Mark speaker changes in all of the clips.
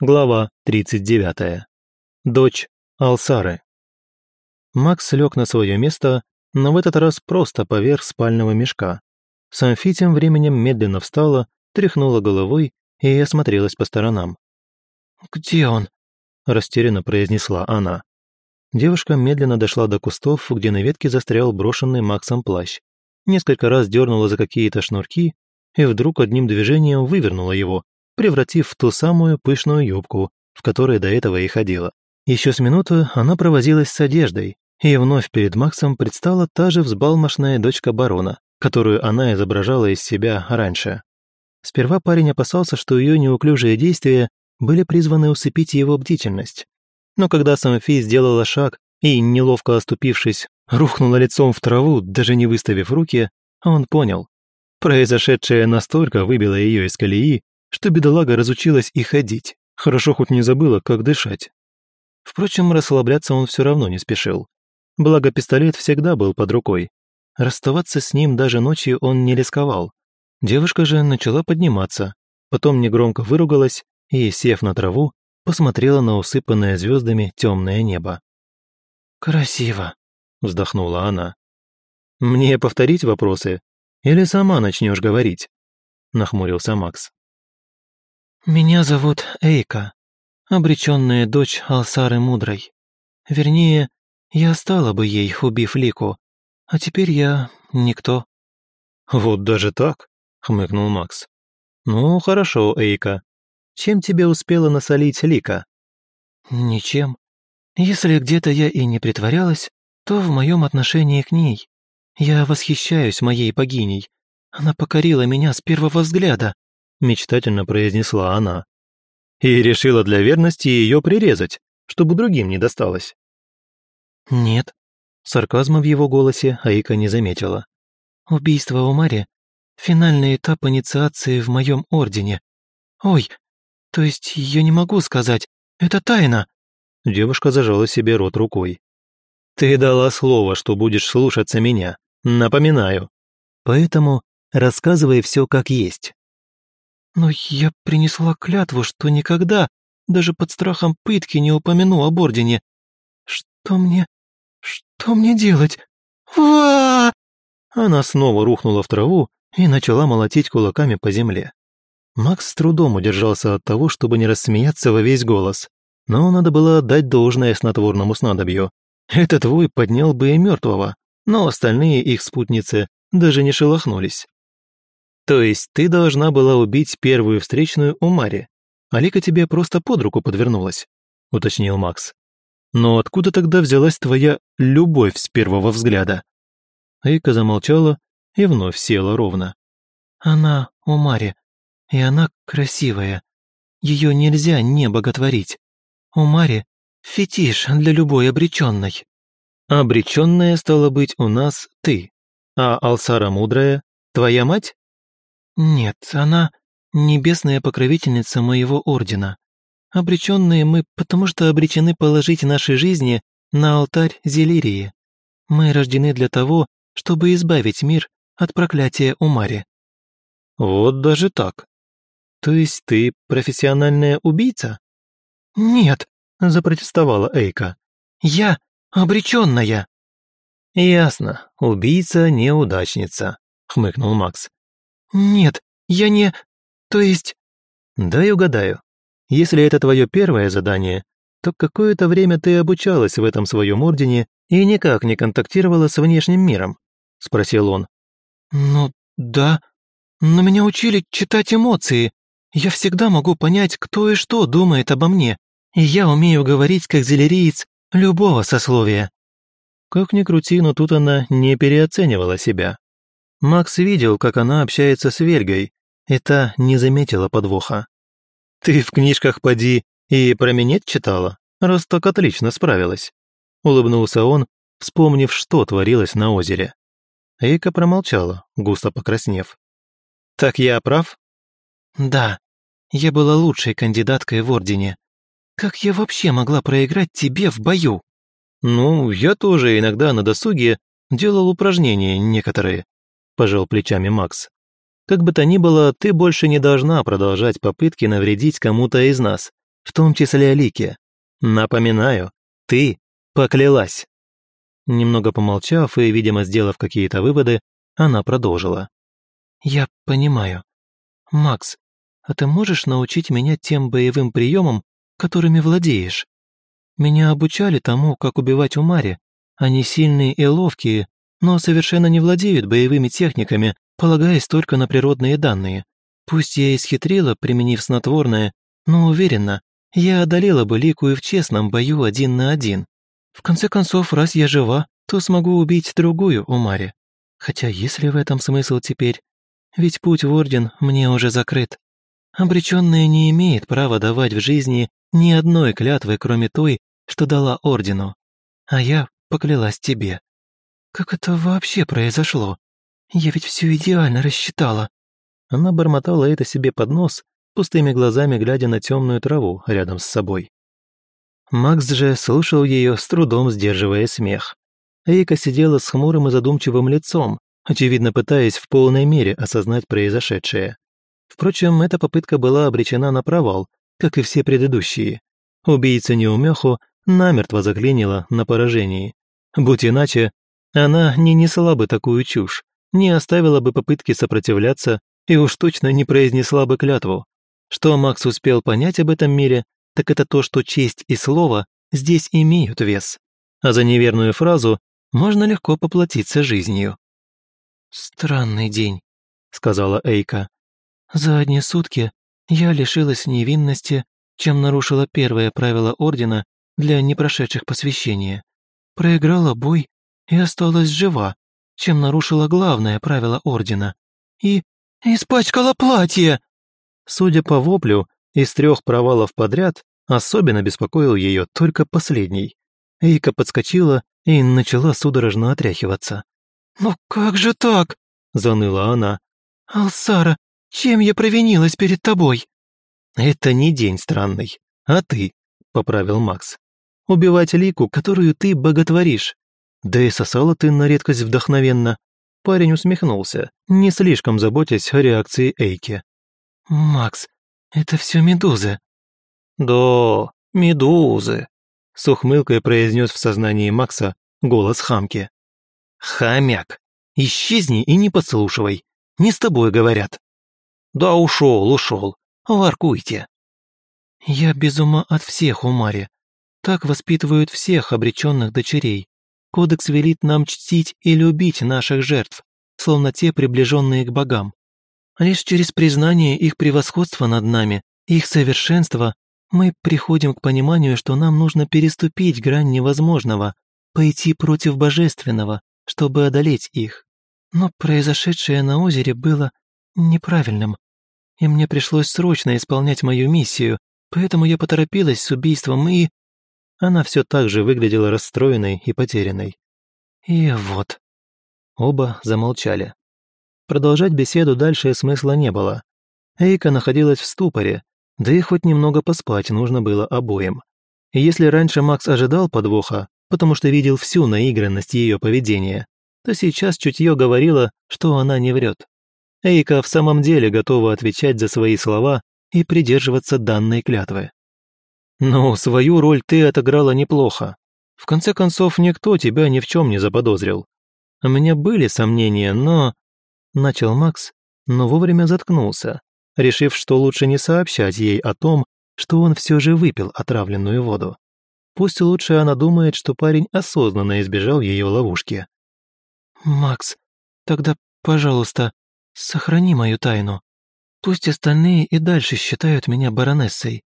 Speaker 1: Глава 39. Дочь Алсары. Макс лег на свое место, но в этот раз просто поверх спального мешка. Самфи тем временем медленно встала, тряхнула головой и осмотрелась по сторонам.
Speaker 2: «Где он?»
Speaker 1: – растерянно произнесла она. Девушка медленно дошла до кустов, где на ветке застрял брошенный Максом плащ. Несколько раз дернула за какие-то шнурки и вдруг одним движением вывернула его, превратив в ту самую пышную юбку, в которой до этого и ходила. Еще с минуту она провозилась с одеждой, и вновь перед Максом предстала та же взбалмошная дочка барона, которую она изображала из себя раньше. Сперва парень опасался, что ее неуклюжие действия были призваны усыпить его бдительность. Но когда Самфи сделала шаг и, неловко оступившись, рухнула лицом в траву, даже не выставив руки, он понял. Произошедшее настолько выбило ее из колеи, что бедолага разучилась и ходить. Хорошо хоть не забыла, как дышать. Впрочем, расслабляться он все равно не спешил. Благо, пистолет всегда был под рукой. Расставаться с ним даже ночью он не рисковал. Девушка же начала подниматься, потом негромко выругалась и, сев на траву, посмотрела на усыпанное звездами темное небо.
Speaker 2: «Красиво», —
Speaker 1: вздохнула она. «Мне повторить вопросы? Или сама начнешь говорить?» — нахмурился Макс.
Speaker 2: «Меня зовут Эйка, обреченная дочь Алсары Мудрой. Вернее, я стала бы ей, убив Лику, а теперь я никто».
Speaker 1: «Вот даже так?» — хмыкнул Макс. «Ну, хорошо, Эйка. Чем тебе успела насолить Лика?»
Speaker 2: «Ничем. Если где-то я и не притворялась, то в моем отношении к ней. Я восхищаюсь моей богиней. Она покорила меня с первого взгляда мечтательно произнесла она. И решила для верности ее прирезать, чтобы другим не досталось. Нет, сарказма в его голосе Аика не заметила. Убийство у Мари — финальный этап инициации в моем ордене. Ой, то есть я не могу сказать, это тайна. Девушка зажала себе рот рукой. «Ты дала слово, что будешь слушаться меня. Напоминаю. Поэтому рассказывай все как есть. «Но я принесла клятву, что никогда, даже под страхом пытки, не упомяну об Ордене. Что мне... что мне делать? ва Она снова рухнула в траву и начала молотить кулаками по земле. Макс с трудом удержался от того, чтобы не рассмеяться во весь голос. Но надо было отдать должное снотворному снадобью. Этот вой поднял бы и мертвого, но остальные их спутницы даже не шелохнулись. То есть ты должна была убить первую встречную у Мари, а Лика тебе просто под руку подвернулась, уточнил Макс. Но откуда тогда взялась твоя любовь с первого взгляда? Эйка замолчала и вновь села ровно. Она у Мари, и она красивая. Ее нельзя не боготворить. У Мари фетиш для любой обреченной. Обреченная стала быть у нас ты, а Алсара Мудрая – твоя мать? «Нет, она небесная покровительница моего ордена. Обреченные мы, потому что обречены положить наши жизни на алтарь Зелирии. Мы рождены для того, чтобы избавить мир от проклятия Умари». «Вот даже так. То есть ты профессиональная убийца?» «Нет», – запротестовала Эйка. «Я обреченная». «Ясно, убийца-неудачница», – хмыкнул Макс. «Нет, я не... То есть...» «Дай угадаю. Если это твое первое задание, то какое-то время ты обучалась в этом своем ордене и никак не контактировала с внешним миром?» — спросил он. «Ну, да. Но меня учили читать эмоции. Я всегда могу понять, кто и что думает обо мне. И я умею говорить как зелериец любого сословия». Как ни крути, но тут она не переоценивала себя. Макс видел, как она общается с Вельгой, и та не заметила подвоха. «Ты в книжках поди и про минет читала, раз так отлично справилась», улыбнулся он, вспомнив, что творилось на озере. Эйка промолчала, густо покраснев. «Так я прав?» «Да, я была лучшей кандидаткой в Ордене. Как я вообще могла проиграть тебе в бою?» «Ну, я тоже иногда на досуге делал упражнения некоторые пожал плечами Макс. Как бы то ни было, ты больше не должна продолжать попытки навредить кому-то из нас.
Speaker 1: в том числе Лике. Напоминаю, ты поклялась». Немного помолчав и, видимо, сделав какие-то выводы, она продолжила.
Speaker 2: «Я понимаю. Макс, а ты можешь научить меня тем боевым приемам, которыми владеешь? Меня обучали тому, как убивать Умари. Они сильные и ловкие, но совершенно не владеют боевыми техниками, полагаясь только на природные данные. Пусть я и схитрила, применив снотворное, но уверена, я одолела бы Лику и в честном бою один на один. В конце концов, раз я жива, то смогу убить другую Умари. Хотя есть ли в этом смысл теперь? Ведь путь в Орден мне уже закрыт. Обреченная не имеет права давать в жизни ни одной клятвы, кроме той, что дала Ордену. А я поклялась тебе. Как это вообще произошло? Я ведь все идеально рассчитала.
Speaker 1: Она бормотала это себе под нос, пустыми глазами глядя на темную траву рядом с собой. Макс же слушал ее, с трудом сдерживая смех. Эйка сидела с хмурым и задумчивым лицом, очевидно пытаясь в полной мере осознать произошедшее. Впрочем, эта попытка была обречена на провал, как и все предыдущие. Убийца неумеху намертво заклинила на поражении. Будь иначе, она не несла бы такую чушь, не оставила бы попытки сопротивляться и уж точно не произнесла бы клятву. Что Макс успел понять об этом мире, так это то, что честь и слово здесь имеют вес. А за неверную фразу можно легко поплатиться жизнью.
Speaker 2: «Странный день», — сказала Эйка. «За одни сутки я лишилась невинности, чем нарушила первое правило Ордена для непрошедших посвящения. Проиграла бой и осталась жива, чем нарушила главное правило Ордена. И испачкала платье!»
Speaker 1: Судя по воплю, из трех провалов подряд особенно беспокоил ее только последний. Эйка подскочила и начала судорожно отряхиваться.
Speaker 2: «Ну как же так?»
Speaker 1: – заныла она.
Speaker 2: «Алсара, чем я провинилась перед тобой?»
Speaker 1: «Это не день странный, а ты», – поправил Макс. «Убивать Лику, которую ты боготворишь. Да и сосала ты на редкость вдохновенно». Парень усмехнулся, не слишком заботясь о реакции Эйки.
Speaker 2: «Макс, это все медузы».
Speaker 1: «Да, медузы», — с ухмылкой произнес в сознании Макса голос хамки. «Хамяк, исчезни и не подслушивай, не с тобой говорят». «Да ушел, ушел, воркуйте».
Speaker 2: «Я без ума от всех, Умари. Так воспитывают всех обреченных дочерей. Кодекс велит нам чтить и любить наших жертв, словно те, приближенные к богам. Лишь через признание их превосходства над нами, их совершенства, мы приходим к пониманию, что нам нужно переступить грань невозможного, пойти против божественного, чтобы одолеть их. Но произошедшее на озере было неправильным, и мне пришлось срочно исполнять мою миссию, поэтому я поторопилась с убийством и... Она все так же выглядела расстроенной и потерянной. И вот. Оба замолчали. Продолжать беседу дальше смысла не было. Эйка находилась в ступоре, да и хоть немного поспать нужно было обоим. И если раньше Макс ожидал подвоха, потому что видел всю наигранность ее поведения, то сейчас чутье говорило, что она не врет. Эйка в самом деле готова отвечать за свои слова и придерживаться данной клятвы. «Ну, свою роль ты отыграла неплохо. В конце концов, никто тебя ни в чем не заподозрил. У меня были сомнения, но начал Макс, но вовремя заткнулся, решив, что лучше не сообщать ей о том, что он все же выпил отравленную воду. Пусть лучше она думает, что парень осознанно избежал ее ловушки. «Макс, тогда, пожалуйста, сохрани мою тайну. Пусть остальные и дальше считают меня баронессой.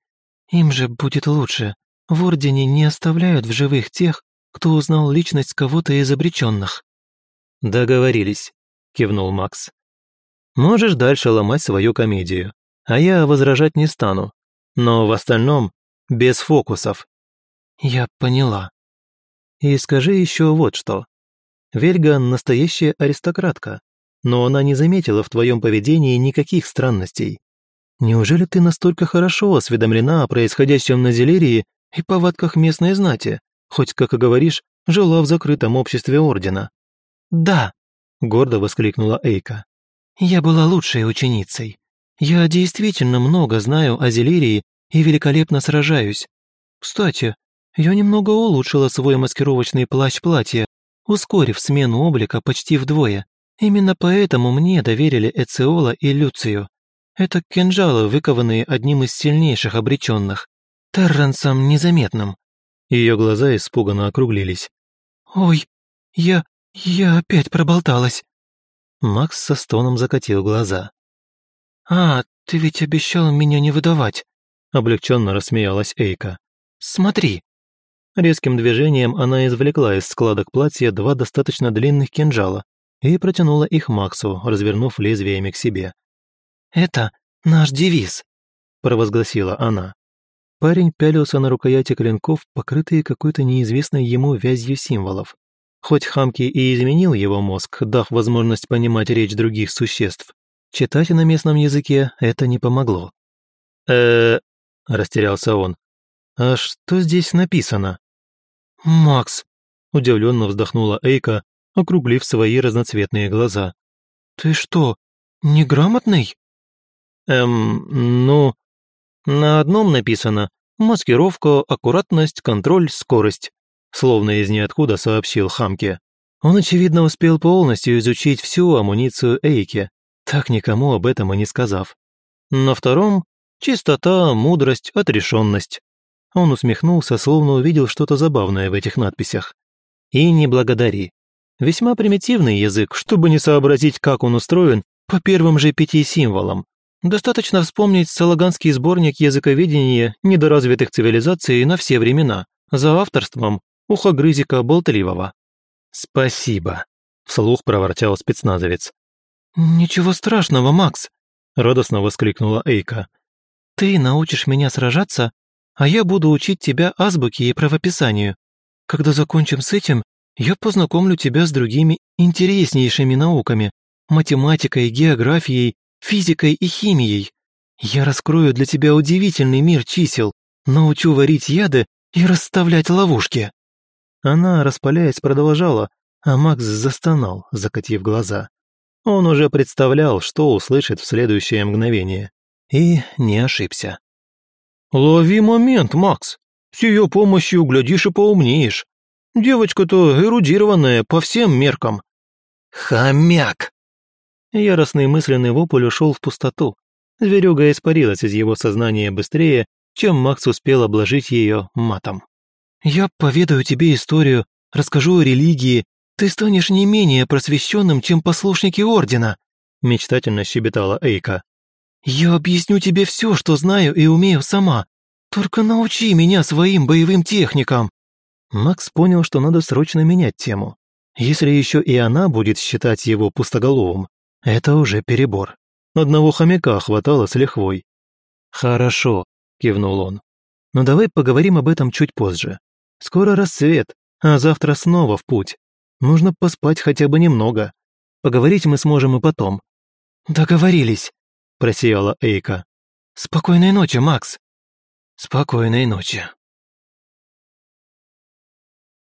Speaker 2: Им же будет лучше. В Ордене не оставляют в живых тех, кто узнал личность кого-то из обреченных».
Speaker 1: «Договорились кивнул Макс. Можешь дальше ломать свою комедию, а я возражать не стану. Но в остальном без фокусов.
Speaker 2: Я поняла.
Speaker 1: И скажи еще вот что. Вельга настоящая аристократка, но она не заметила в твоем поведении никаких странностей. Неужели ты настолько хорошо осведомлена о происходящем на Зелерии и повадках местной знати, хоть, как и говоришь, жила в закрытом обществе Ордена?
Speaker 2: Да, —
Speaker 1: гордо воскликнула Эйка.
Speaker 2: «Я была лучшей ученицей. Я действительно много знаю о Зелирии и великолепно сражаюсь. Кстати, я немного улучшила свой маскировочный плащ-платье, ускорив смену облика почти вдвое. Именно поэтому мне доверили Эциола и Люцию. Это кинжалы, выкованные одним из сильнейших обреченных, Терренсом Незаметным.
Speaker 1: Ее глаза испуганно округлились.
Speaker 2: «Ой, я... я опять проболталась».
Speaker 1: Макс со стоном закатил глаза.
Speaker 2: «А, ты ведь обещал меня не выдавать», — облегченно рассмеялась Эйка. «Смотри».
Speaker 1: Резким движением она извлекла из складок платья два достаточно длинных кинжала и протянула их Максу, развернув лезвиями к себе.
Speaker 2: «Это наш девиз», — провозгласила она.
Speaker 1: Парень пялился на рукояти клинков, покрытые какой-то неизвестной ему вязью символов. Хоть Хамки и изменил его мозг, дав возможность понимать речь других существ, читать на местном языке это не помогло. э растерялся он. «А что здесь написано?»
Speaker 2: «Макс», —
Speaker 1: удивленно вздохнула Эйка, округлив свои разноцветные глаза.
Speaker 2: «Ты что, неграмотный?»
Speaker 1: «Эм, ну...» На одном написано «Маскировка, аккуратность, контроль, скорость», словно из ниоткуда сообщил Хамке. Он, очевидно, успел полностью изучить всю амуницию Эйки, так никому об этом и не сказав. На втором – чистота, мудрость, отрешенность. Он усмехнулся, словно увидел что-то забавное в этих надписях. И не благодари. Весьма примитивный язык, чтобы не сообразить, как он устроен, по первым же пяти символам, Достаточно вспомнить салаганский сборник языковедения недоразвитых цивилизаций на все времена за авторством ухогрызика болтливого. «Спасибо», — вслух проворчал спецназовец.
Speaker 2: «Ничего страшного, Макс», —
Speaker 1: радостно воскликнула Эйка.
Speaker 2: «Ты научишь меня сражаться, а я буду учить тебя азбуке и правописанию. Когда закончим с этим, я познакомлю тебя с другими интереснейшими науками, математикой, географией физикой и химией. Я раскрою для тебя удивительный мир чисел, научу варить яды и расставлять ловушки».
Speaker 1: Она, распаляясь, продолжала, а Макс застонал, закатив глаза. Он уже представлял, что услышит в следующее мгновение. И не ошибся.
Speaker 3: «Лови момент, Макс. С ее помощью, глядишь, и поумнеешь. Девочка-то эрудированная по всем меркам».
Speaker 2: «Хомяк!»
Speaker 1: Яростный мысленный вопль ушел в пустоту. Зверюга испарилась из его сознания быстрее, чем Макс успел обложить ее матом.
Speaker 2: «Я поведаю тебе историю, расскажу о религии. Ты станешь не менее просвещенным, чем послушники Ордена»,
Speaker 1: мечтательно щебетала Эйка.
Speaker 2: «Я объясню тебе все, что знаю и умею сама. Только научи меня своим боевым техникам».
Speaker 1: Макс понял, что надо срочно менять тему. Если еще и она будет считать его пустоголовым, это уже перебор. Одного хомяка хватало с лихвой. «Хорошо», — кивнул он. «Но давай поговорим об этом чуть позже. Скоро рассвет, а завтра снова в путь. Нужно поспать хотя бы немного. Поговорить мы сможем и потом».
Speaker 2: «Договорились», —
Speaker 1: просияла Эйка.
Speaker 2: «Спокойной ночи, Макс».
Speaker 1: «Спокойной ночи».